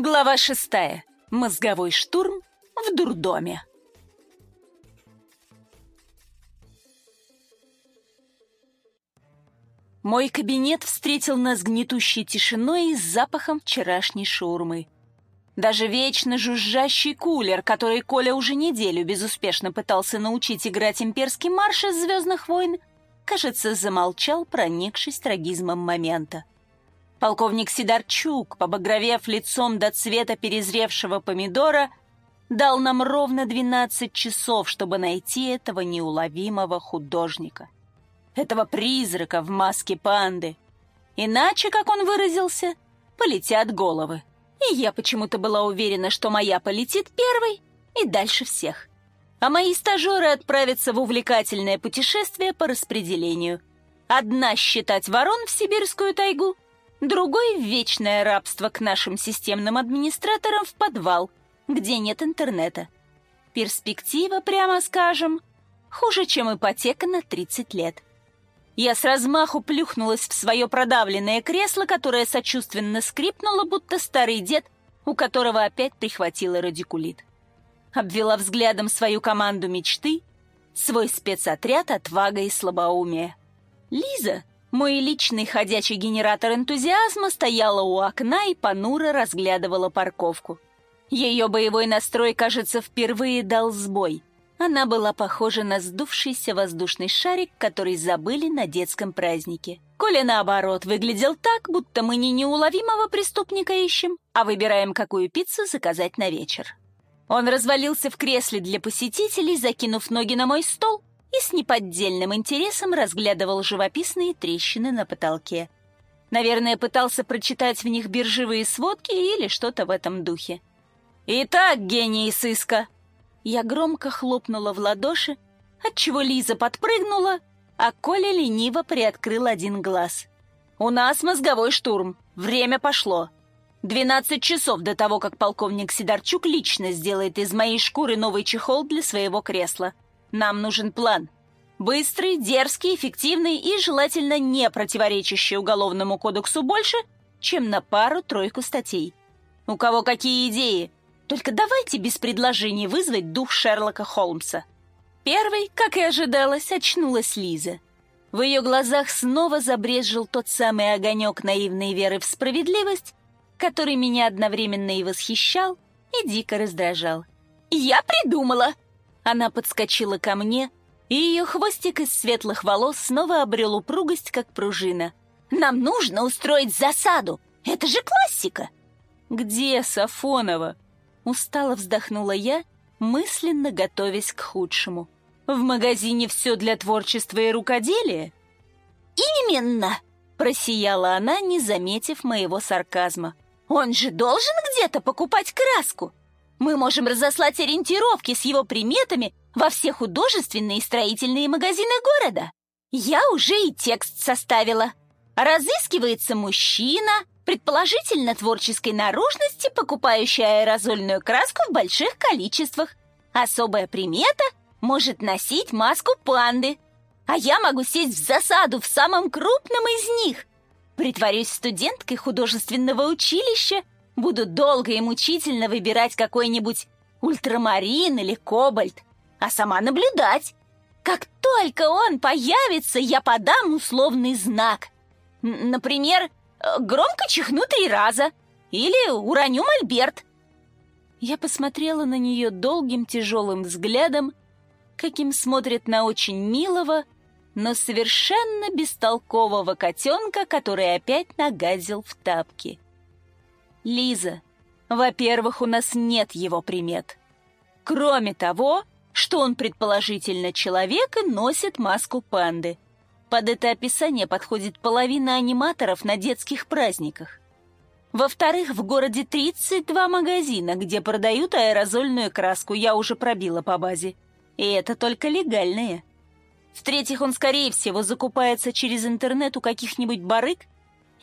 Глава шестая. Мозговой штурм в дурдоме. Мой кабинет встретил нас гнетущей тишиной и запахом вчерашней шаурмы. Даже вечно жужжащий кулер, который Коля уже неделю безуспешно пытался научить играть имперский марш из «Звездных войн», кажется, замолчал, проникшись трагизмом момента. Полковник Сидорчук, побагровев лицом до цвета перезревшего помидора, дал нам ровно 12 часов, чтобы найти этого неуловимого художника. Этого призрака в маске панды. Иначе, как он выразился, полетят головы. И я почему-то была уверена, что моя полетит первой и дальше всех. А мои стажеры отправятся в увлекательное путешествие по распределению. Одна считать ворон в сибирскую тайгу — другой — вечное рабство к нашим системным администраторам в подвал, где нет интернета. Перспектива, прямо скажем, хуже, чем ипотека на 30 лет. Я с размаху плюхнулась в свое продавленное кресло, которое сочувственно скрипнуло, будто старый дед, у которого опять прихватило радикулит. Обвела взглядом свою команду мечты, свой спецотряд отвага и слабоумия. Лиза, мой личный ходячий генератор энтузиазма стояла у окна и понуро разглядывала парковку. Ее боевой настрой, кажется, впервые дал сбой. Она была похожа на сдувшийся воздушный шарик, который забыли на детском празднике. Коля, наоборот, выглядел так, будто мы не неуловимого преступника ищем, а выбираем, какую пиццу заказать на вечер. Он развалился в кресле для посетителей, закинув ноги на мой стол, и с неподдельным интересом разглядывал живописные трещины на потолке. Наверное, пытался прочитать в них биржевые сводки или что-то в этом духе. «Итак, гений сыска!» Я громко хлопнула в ладоши, отчего Лиза подпрыгнула, а Коля лениво приоткрыл один глаз. «У нас мозговой штурм. Время пошло. Двенадцать часов до того, как полковник Сидорчук лично сделает из моей шкуры новый чехол для своего кресла. Нам нужен план. Быстрый, дерзкий, эффективный и, желательно, не противоречащий Уголовному кодексу больше, чем на пару-тройку статей. У кого какие идеи? Только давайте без предложений вызвать дух Шерлока Холмса. Первой, как и ожидалось, очнулась Лиза. В ее глазах снова забрезжил тот самый огонек наивной веры в справедливость, который меня одновременно и восхищал, и дико раздражал. «Я придумала!» Она подскочила ко мне, и ее хвостик из светлых волос снова обрел упругость, как пружина. «Нам нужно устроить засаду! Это же классика!» «Где Сафонова?» Устало вздохнула я, мысленно готовясь к худшему. «В магазине все для творчества и рукоделия?» «Именно!» — просияла она, не заметив моего сарказма. «Он же должен где-то покупать краску!» Мы можем разослать ориентировки с его приметами во все художественные и строительные магазины города. Я уже и текст составила. Разыскивается мужчина, предположительно творческой наружности, покупающий аэрозольную краску в больших количествах. Особая примета может носить маску панды. А я могу сесть в засаду в самом крупном из них. Притворюсь студенткой художественного училища Буду долго и мучительно выбирать какой-нибудь ультрамарин или кобальт, а сама наблюдать. Как только он появится, я подам условный знак. Например, громко чихну три раза или уроню мольберт. Я посмотрела на нее долгим тяжелым взглядом, каким смотрят на очень милого, но совершенно бестолкового котенка, который опять нагадил в тапки. Лиза, во-первых, у нас нет его примет. Кроме того, что он предположительно человек и носит маску панды. Под это описание подходит половина аниматоров на детских праздниках. Во-вторых, в городе 32 магазина, где продают аэрозольную краску, я уже пробила по базе. И это только легальные. В-третьих, он, скорее всего, закупается через интернет у каких-нибудь барыг,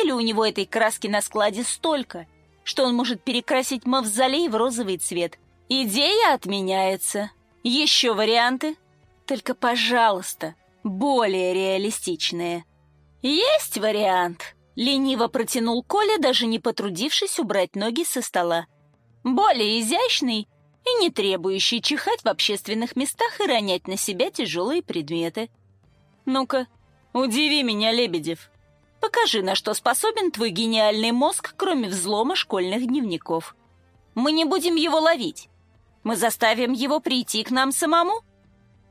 или у него этой краски на складе столько – что он может перекрасить мавзолей в розовый цвет. Идея отменяется. Еще варианты? Только, пожалуйста, более реалистичные. Есть вариант. Лениво протянул Коля, даже не потрудившись убрать ноги со стола. Более изящный и не требующий чихать в общественных местах и ронять на себя тяжелые предметы. Ну-ка, удиви меня, Лебедев. Покажи, на что способен твой гениальный мозг, кроме взлома школьных дневников. Мы не будем его ловить. Мы заставим его прийти к нам самому.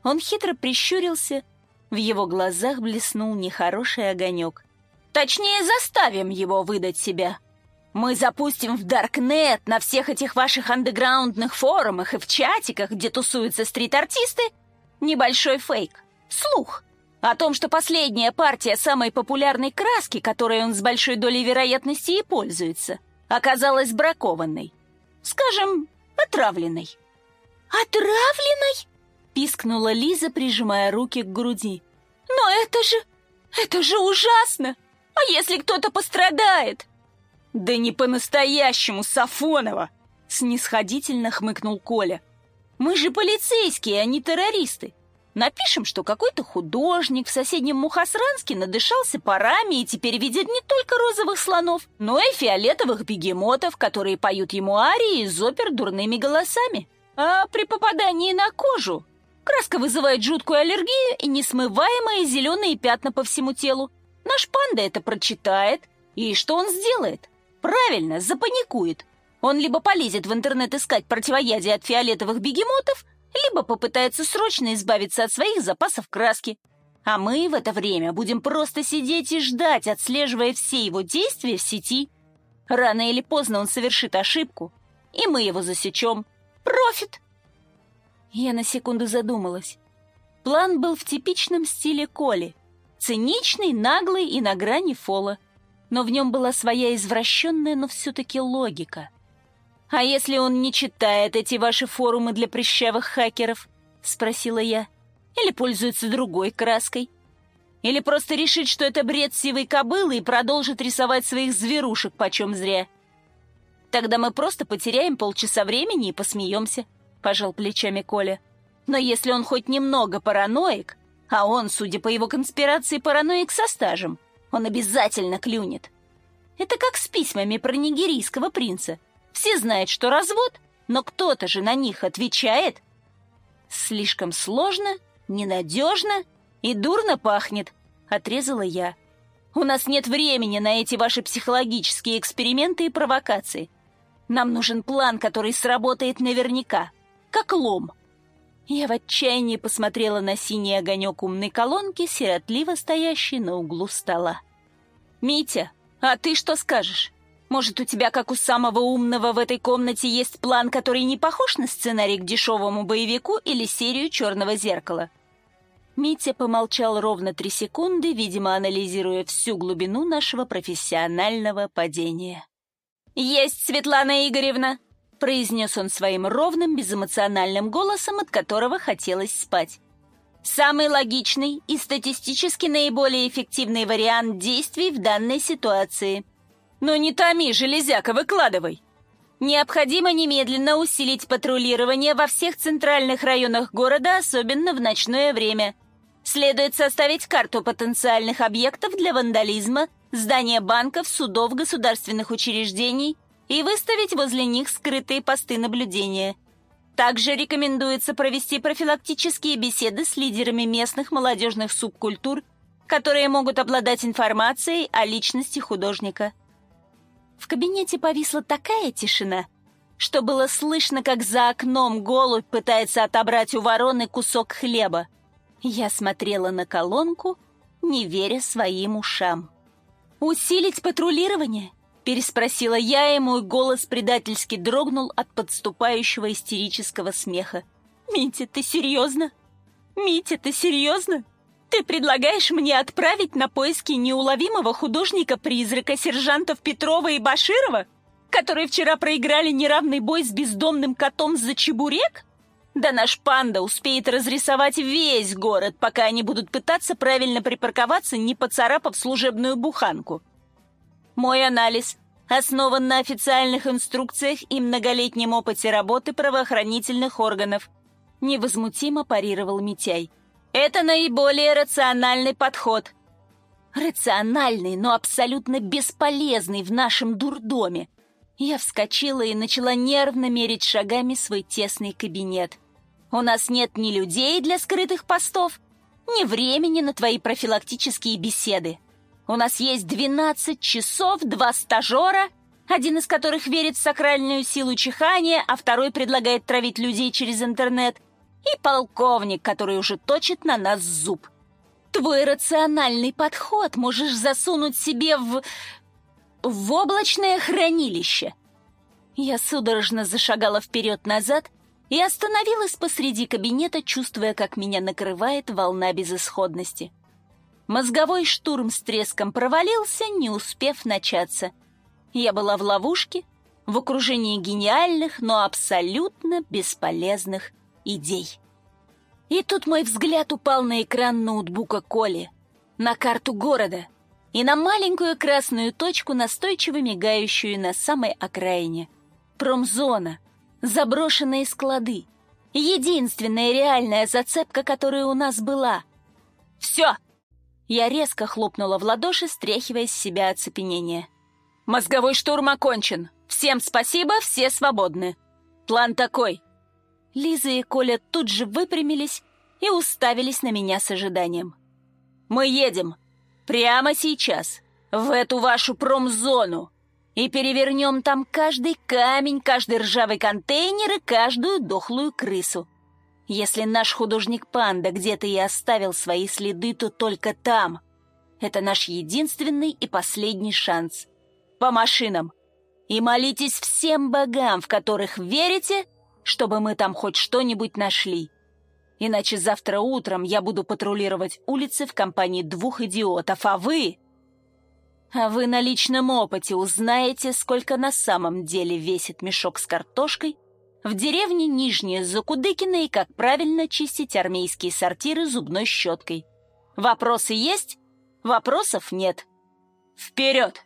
Он хитро прищурился, в его глазах блеснул нехороший огонек. Точнее, заставим его выдать себя. Мы запустим в Даркнет на всех этих ваших андеграундных форумах и в чатиках, где тусуются стрит-артисты, небольшой фейк, слух о том, что последняя партия самой популярной краски, которой он с большой долей вероятности и пользуется, оказалась бракованной. Скажем, отравленной. «Отравленной?» — пискнула Лиза, прижимая руки к груди. «Но это же... это же ужасно! А если кто-то пострадает?» «Да не по-настоящему, Сафонова!» — снисходительно хмыкнул Коля. «Мы же полицейские, а не террористы. Напишем, что какой-то художник в соседнем Мухосранске надышался парами и теперь видит не только розовых слонов, но и фиолетовых бегемотов, которые поют ему арии из опер дурными голосами. А при попадании на кожу краска вызывает жуткую аллергию и несмываемые зеленые пятна по всему телу. Наш панда это прочитает, и что он сделает? Правильно, запаникует. Он либо полезет в интернет искать противоядие от фиолетовых бегемотов, либо попытается срочно избавиться от своих запасов краски. А мы в это время будем просто сидеть и ждать, отслеживая все его действия в сети. Рано или поздно он совершит ошибку, и мы его засечем. Профит! Я на секунду задумалась. План был в типичном стиле Коли. Циничный, наглый и на грани фола. Но в нем была своя извращенная, но все-таки логика — «А если он не читает эти ваши форумы для прыщавых хакеров?» — спросила я. «Или пользуется другой краской? Или просто решит, что это бред сивой кобылы и продолжит рисовать своих зверушек почем зря?» «Тогда мы просто потеряем полчаса времени и посмеемся», — пожал плечами Коля. «Но если он хоть немного параноик, а он, судя по его конспирации, параноик со стажем, он обязательно клюнет. Это как с письмами про нигерийского принца — все знают, что развод, но кто-то же на них отвечает. Слишком сложно, ненадежно и дурно пахнет, отрезала я. У нас нет времени на эти ваши психологические эксперименты и провокации. Нам нужен план, который сработает наверняка, как лом. Я в отчаянии посмотрела на синий огонек умной колонки, сиротливо стоящий на углу стола. «Митя, а ты что скажешь?» Может, у тебя, как у самого умного в этой комнате, есть план, который не похож на сценарий к дешевому боевику или серию «Черного зеркала»?» Митя помолчал ровно три секунды, видимо, анализируя всю глубину нашего профессионального падения. «Есть, Светлана Игоревна!» — произнес он своим ровным, безэмоциональным голосом, от которого хотелось спать. «Самый логичный и статистически наиболее эффективный вариант действий в данной ситуации — «Ну не томи, железяка, выкладывай!» Необходимо немедленно усилить патрулирование во всех центральных районах города, особенно в ночное время. Следует составить карту потенциальных объектов для вандализма, здания банков, судов, государственных учреждений и выставить возле них скрытые посты наблюдения. Также рекомендуется провести профилактические беседы с лидерами местных молодежных субкультур, которые могут обладать информацией о личности художника. В кабинете повисла такая тишина, что было слышно, как за окном голубь пытается отобрать у вороны кусок хлеба. Я смотрела на колонку, не веря своим ушам. «Усилить патрулирование?» — переспросила я и голос предательски дрогнул от подступающего истерического смеха. «Митя, ты серьезно? Митя, ты серьезно?» Ты предлагаешь мне отправить на поиски неуловимого художника-призрака сержантов Петрова и Баширова, которые вчера проиграли неравный бой с бездомным котом за чебурек? Да наш панда успеет разрисовать весь город, пока они будут пытаться правильно припарковаться, не поцарапав служебную буханку. Мой анализ основан на официальных инструкциях и многолетнем опыте работы правоохранительных органов. Невозмутимо парировал Митяй. Это наиболее рациональный подход. Рациональный, но абсолютно бесполезный в нашем дурдоме. Я вскочила и начала нервно мерить шагами свой тесный кабинет. У нас нет ни людей для скрытых постов, ни времени на твои профилактические беседы. У нас есть 12 часов, два стажера, один из которых верит в сакральную силу чихания, а второй предлагает травить людей через интернет, и полковник, который уже точит на нас зуб. Твой рациональный подход можешь засунуть себе в... в облачное хранилище. Я судорожно зашагала вперед-назад и остановилась посреди кабинета, чувствуя, как меня накрывает волна безысходности. Мозговой штурм с треском провалился, не успев начаться. Я была в ловушке, в окружении гениальных, но абсолютно бесполезных идей. И тут мой взгляд упал на экран ноутбука Коли, на карту города и на маленькую красную точку, настойчиво мигающую на самой окраине. Промзона, заброшенные склады. Единственная реальная зацепка, которая у нас была. «Все!» Я резко хлопнула в ладоши, стряхивая с себя оцепенение. «Мозговой штурм окончен. Всем спасибо, все свободны. План такой. Лиза и Коля тут же выпрямились и уставились на меня с ожиданием. «Мы едем прямо сейчас в эту вашу промзону и перевернем там каждый камень, каждый ржавый контейнер и каждую дохлую крысу. Если наш художник-панда где-то и оставил свои следы, то только там. Это наш единственный и последний шанс. По машинам. И молитесь всем богам, в которых верите, — чтобы мы там хоть что-нибудь нашли. Иначе завтра утром я буду патрулировать улицы в компании двух идиотов, а вы... А вы на личном опыте узнаете, сколько на самом деле весит мешок с картошкой в деревне Нижняя Закудыкина и как правильно чистить армейские сортиры зубной щеткой. Вопросы есть? Вопросов нет. Вперед!